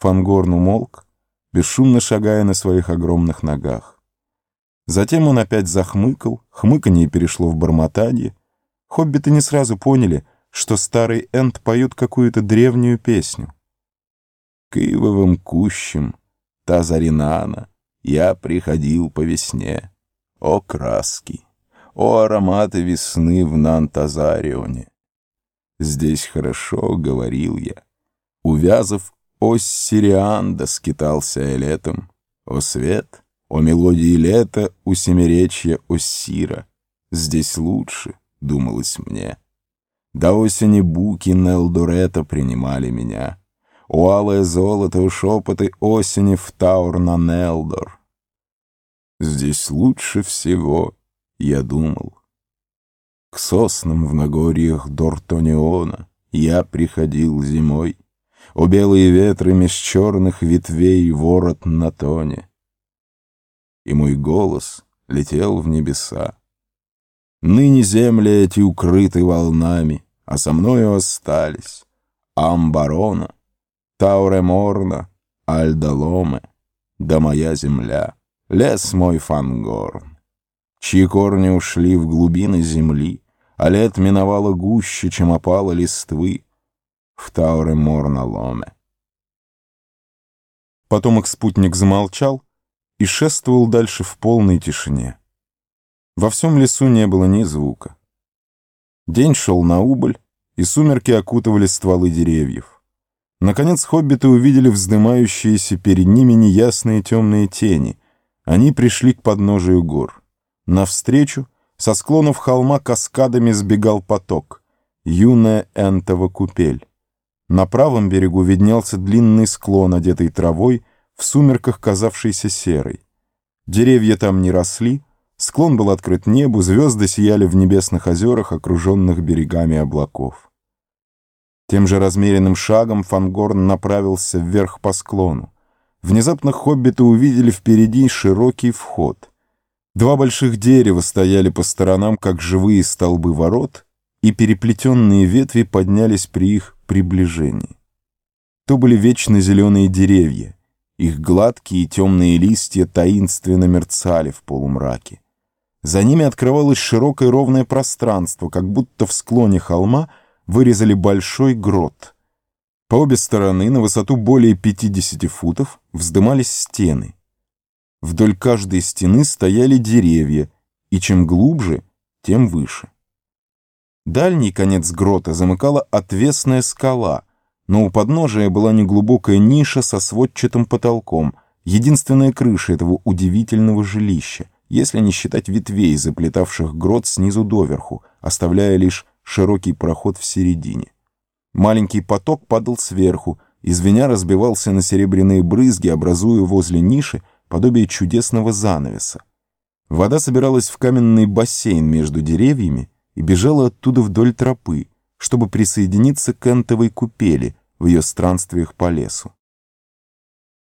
Фангорн умолк, бесшумно шагая на своих огромных ногах. Затем он опять захмыкал, хмыканье перешло в бормотанье. Хоббиты не сразу поняли, что старый Энд поет какую-то древнюю песню. «К ивовым кущам, Тазаринана, я приходил по весне. О краски, о ароматы весны в Нантазарионе! Здесь хорошо, — говорил я, увязав Ось Сирианда скитался я летом. О свет, о мелодии лета у семиречья Оссира. Здесь лучше, думалось мне. До осени буки Нелдурета принимали меня. О алое золото, у шепоты осени в Таур на Нелдор. Здесь лучше всего, я думал. К соснам в Нагорьях Дортониона я приходил зимой. О белые ветры меж черных ветвей ворот на тоне. И мой голос летел в небеса. Ныне земли эти укрыты волнами, А со мною остались Амбарона, Тауреморна, Альдаломе, Да моя земля, лес мой Фангорн, Чьи корни ушли в глубины земли, А лет миновало гуще, чем опало листвы, в Тауре Морналоме. Потом их спутник замолчал и шествовал дальше в полной тишине. Во всем лесу не было ни звука. День шел на убыль, и сумерки окутывали стволы деревьев. Наконец хоббиты увидели вздымающиеся перед ними неясные темные тени. Они пришли к подножию гор. Навстречу, со склонов холма каскадами сбегал поток. Юная энтова купель. На правом берегу виднелся длинный склон, одетый травой, в сумерках казавшийся серой. Деревья там не росли, склон был открыт небу, звезды сияли в небесных озерах, окруженных берегами облаков. Тем же размеренным шагом Фангорн направился вверх по склону. Внезапно хоббиты увидели впереди широкий вход. Два больших дерева стояли по сторонам, как живые столбы ворот, и переплетенные ветви поднялись при их приближении. То были вечно зеленые деревья. Их гладкие темные листья таинственно мерцали в полумраке. За ними открывалось широкое ровное пространство, как будто в склоне холма вырезали большой грот. По обе стороны, на высоту более 50 футов, вздымались стены. Вдоль каждой стены стояли деревья, и чем глубже, тем выше. Дальний конец грота замыкала отвесная скала, но у подножия была неглубокая ниша со сводчатым потолком, единственная крыша этого удивительного жилища, если не считать ветвей, заплетавших грот снизу доверху, оставляя лишь широкий проход в середине. Маленький поток падал сверху, и звеня разбивался на серебряные брызги, образуя возле ниши подобие чудесного занавеса. Вода собиралась в каменный бассейн между деревьями, и бежала оттуда вдоль тропы, чтобы присоединиться к энтовой купели в ее странствиях по лесу.